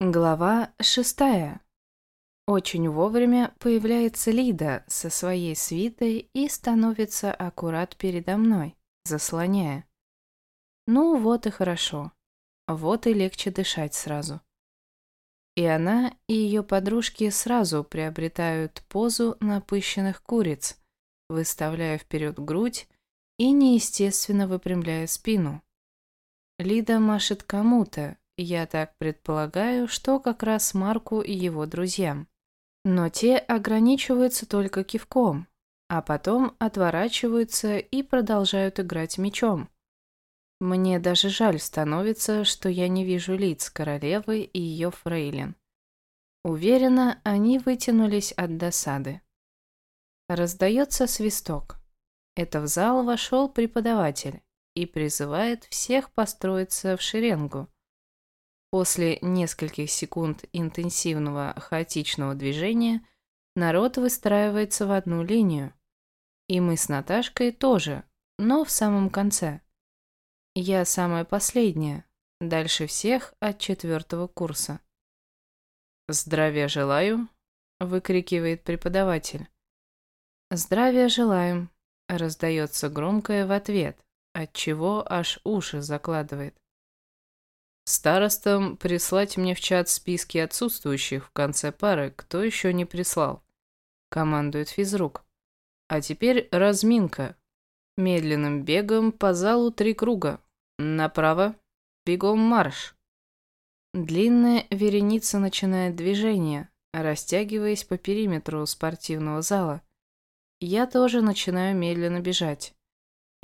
Глава шестая. Очень вовремя появляется Лида со своей свитой и становится аккурат передо мной, заслоняя. Ну вот и хорошо. Вот и легче дышать сразу. И она, и ее подружки сразу приобретают позу напыщенных куриц, выставляя вперед грудь и неестественно выпрямляя спину. Лида машет кому-то, я так предполагаю, что как раз Марку и его друзьям. Но те ограничиваются только кивком, а потом отворачиваются и продолжают играть мечом. Мне даже жаль становится, что я не вижу лиц королевы и ее фрейлин. Уверена, они вытянулись от досады. Раздается свисток. Это в зал вошел преподаватель и призывает всех построиться в шеренгу. После нескольких секунд интенсивного хаотичного движения народ выстраивается в одну линию. И мы с Наташкой тоже, но в самом конце. Я самая последняя, дальше всех от четвертого курса. «Здравия желаю», — выкрикивает преподаватель. «Здравия желаем», — раздается громкое в ответ, от чего аж уши закладывает. Старостам прислать мне в чат списки отсутствующих в конце пары, кто еще не прислал. Командует физрук. А теперь разминка. Медленным бегом по залу три круга. Направо. Бегом марш. Длинная вереница начинает движение, растягиваясь по периметру спортивного зала. Я тоже начинаю медленно бежать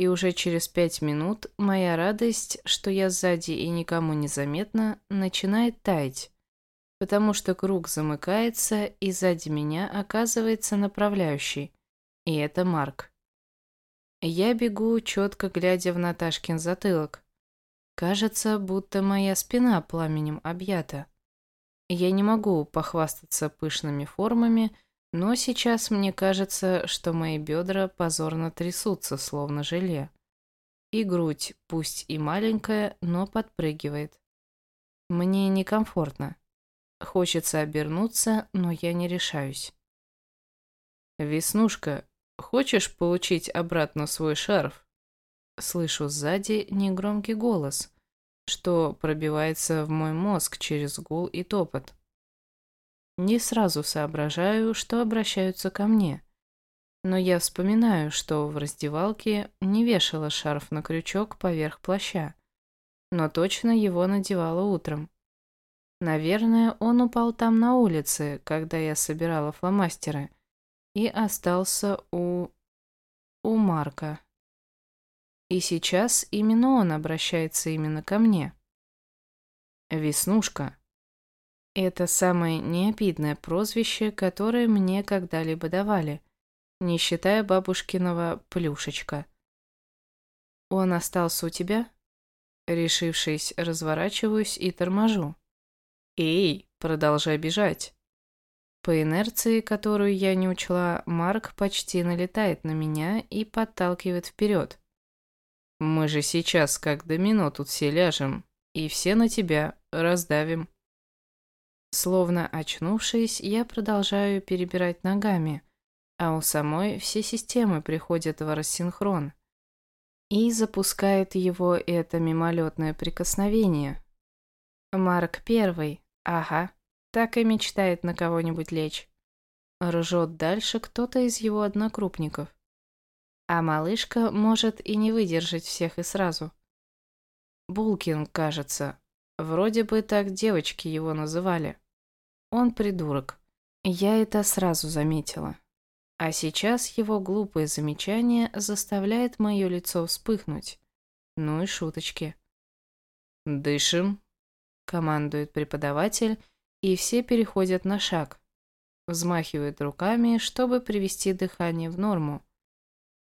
и уже через пять минут моя радость, что я сзади и никому не заметна, начинает таять, потому что круг замыкается, и сзади меня оказывается направляющий, и это Марк. Я бегу, четко глядя в Наташкин затылок. Кажется, будто моя спина пламенем объята. Я не могу похвастаться пышными формами, но сейчас мне кажется, что мои бедра позорно трясутся, словно желе. И грудь, пусть и маленькая, но подпрыгивает. Мне некомфортно. Хочется обернуться, но я не решаюсь. «Веснушка, хочешь получить обратно свой шарф?» Слышу сзади негромкий голос, что пробивается в мой мозг через гул и топот. Не сразу соображаю, что обращаются ко мне. Но я вспоминаю, что в раздевалке не вешала шарф на крючок поверх плаща, но точно его надевала утром. Наверное, он упал там на улице, когда я собирала фломастеры, и остался у... у Марка. И сейчас именно он обращается именно ко мне. «Веснушка», это самое необидное прозвище, которое мне когда-либо давали, не считая бабушкиного «плюшечка». «Он остался у тебя?» Решившись, разворачиваюсь и торможу. «Эй, продолжай бежать!» По инерции, которую я не учла, Марк почти налетает на меня и подталкивает вперед. «Мы же сейчас как домино тут все ляжем, и все на тебя раздавим». Словно очнувшись, я продолжаю перебирать ногами, а у самой все системы приходят в рассинхрон. И запускает его это мимолетное прикосновение. Марк первый, ага, так и мечтает на кого-нибудь лечь. Ржет дальше кто-то из его однокрупников. А малышка может и не выдержать всех и сразу. Булкин, кажется. Вроде бы так девочки его называли. Он придурок. Я это сразу заметила. А сейчас его глупое замечание заставляет мое лицо вспыхнуть. Ну и шуточки. «Дышим», — командует преподаватель, и все переходят на шаг. Взмахивает руками, чтобы привести дыхание в норму.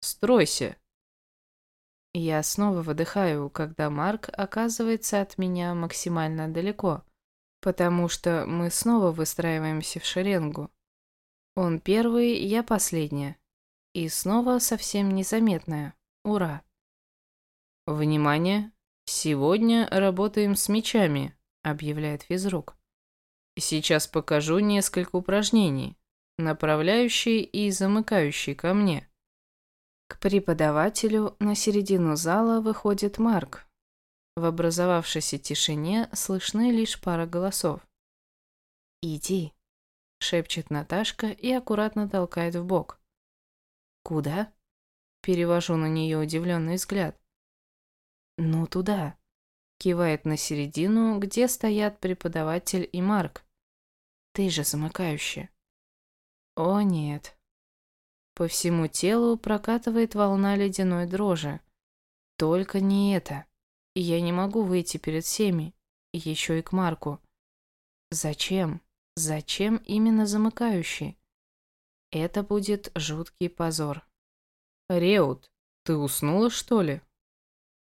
«Стройся!» Я снова выдыхаю, когда Марк оказывается от меня максимально далеко потому что мы снова выстраиваемся в шеренгу. Он первый, я последняя. И снова совсем незаметная. Ура! «Внимание! Сегодня работаем с мечами», — объявляет физрук. Сейчас покажу несколько упражнений, направляющие и замыкающие ко мне. К преподавателю на середину зала выходит Марк. В образовавшейся тишине слышны лишь пара голосов. «Иди», — шепчет Наташка и аккуратно толкает в бок. «Куда?» — перевожу на нее удивленный взгляд. «Ну, туда», — кивает на середину, где стоят преподаватель и Марк. «Ты же замыкающая». «О, нет». По всему телу прокатывает волна ледяной дрожи. Только не это. Я не могу выйти перед всеми, еще и к Марку. Зачем? Зачем именно замыкающий? Это будет жуткий позор. «Реут, ты уснула, что ли?»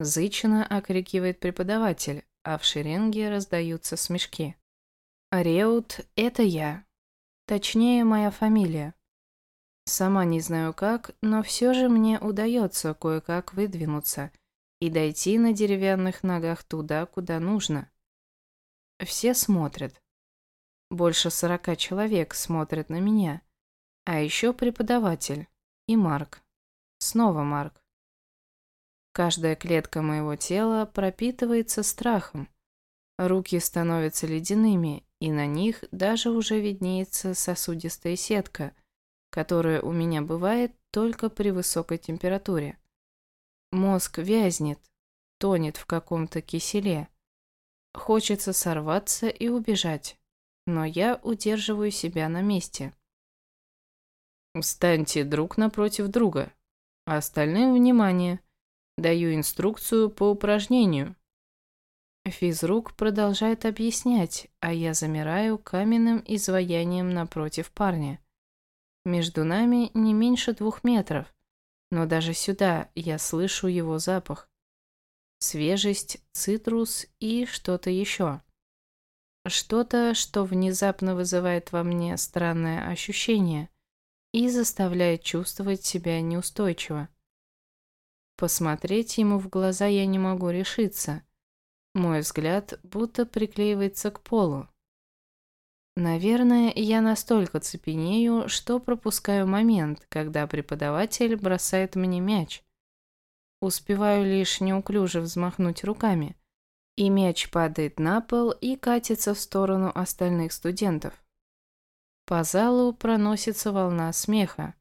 Зычно окрикивает преподаватель, а в шеренге раздаются смешки. Реут — это я. Точнее, моя фамилия. Сама не знаю как, но все же мне удается кое-как выдвинуться и дойти на деревянных ногах туда, куда нужно. Все смотрят. Больше сорока человек смотрят на меня. А еще преподаватель и Марк. Снова Марк. Каждая клетка моего тела пропитывается страхом. Руки становятся ледяными, и на них даже уже виднеется сосудистая сетка, которая у меня бывает только при высокой температуре. Мозг вязнет, тонет в каком-то киселе. Хочется сорваться и убежать, но я удерживаю себя на месте. Встаньте друг напротив друга, остальным внимание. Даю инструкцию по упражнению. Физрук продолжает объяснять, а я замираю каменным изваянием напротив парня. Между нами не меньше двух метров, но даже сюда я слышу его запах. Свежесть, цитрус и что-то еще. Что-то, что внезапно вызывает во мне странное ощущение и заставляет чувствовать себя неустойчиво. Посмотреть ему в глаза я не могу решиться. Мой взгляд будто приклеивается к полу. Наверное, я настолько цепенею, что пропускаю момент, когда преподаватель бросает мне мяч. Успеваю лишь неуклюже взмахнуть руками, и мяч падает на пол и катится в сторону остальных студентов. По залу проносится волна смеха.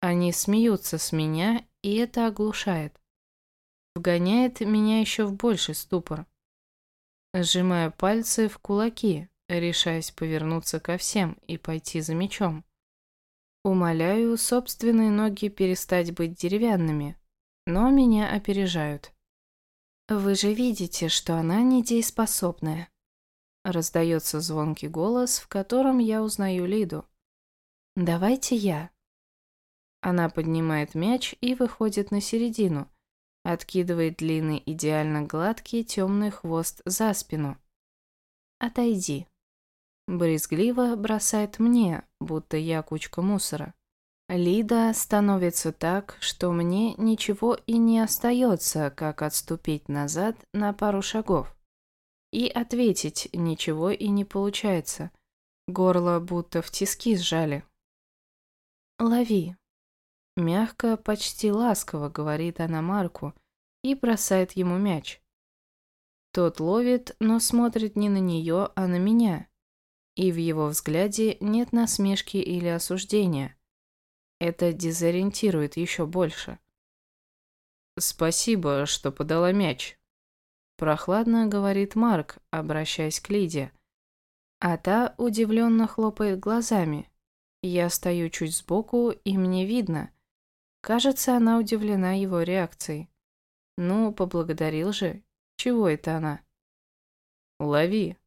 Они смеются с меня, и это оглушает. Вгоняет меня еще в больший ступор. Сжимаю пальцы в кулаки, решаясь повернуться ко всем и пойти за мечом. Умоляю собственные ноги перестать быть деревянными, но меня опережают. «Вы же видите, что она недееспособная», Раздается звонкий голос, в котором я узнаю Лиду. «Давайте я». Она поднимает мяч и выходит на середину, откидывает длинный идеально гладкий темный хвост за спину. «Отойди». Брезгливо бросает мне, будто я кучка мусора. Лида становится так, что мне ничего и не остается, как отступить назад на пару шагов. И ответить ничего и не получается. Горло будто в тиски сжали. «Лови». Мягко, почти ласково говорит она Марку и бросает ему мяч. Тот ловит, но смотрит не на нее, а на меня. И в его взгляде нет насмешки или осуждения. Это дезориентирует еще больше. «Спасибо, что подала мяч», Прохладно говорит Марк, обращаясь к Лиде. А та удивленно хлопает глазами. Я стою чуть сбоку, и мне видно. Кажется, она удивлена его реакцией. Ну, поблагодарил же. Чего это она? Лови.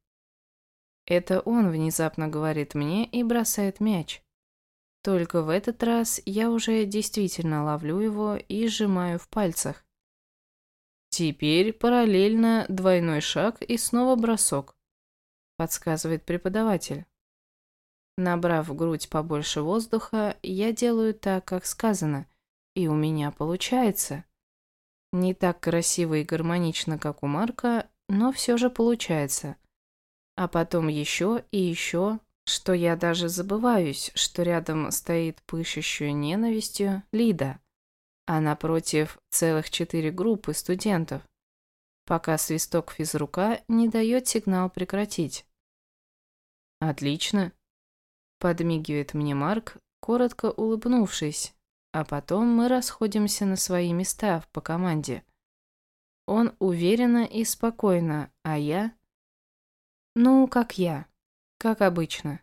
Это он внезапно говорит мне и бросает мяч. Только в этот раз я уже действительно ловлю его и сжимаю в пальцах. Теперь параллельно двойной шаг и снова бросок, подсказывает преподаватель. Набрав в грудь побольше воздуха, я делаю так, как сказано, и у меня получается. Не так красиво и гармонично, как у Марка, но все же получается. А потом еще и еще, что я даже забываюсь, что рядом стоит пышущую ненавистью Лида, а напротив целых четыре группы студентов, пока свисток физрука не дает сигнал прекратить. «Отлично», — подмигивает мне Марк, коротко улыбнувшись, а потом мы расходимся на свои места по команде. Он уверенно и спокойно, а я... Ну, как я, как обычно.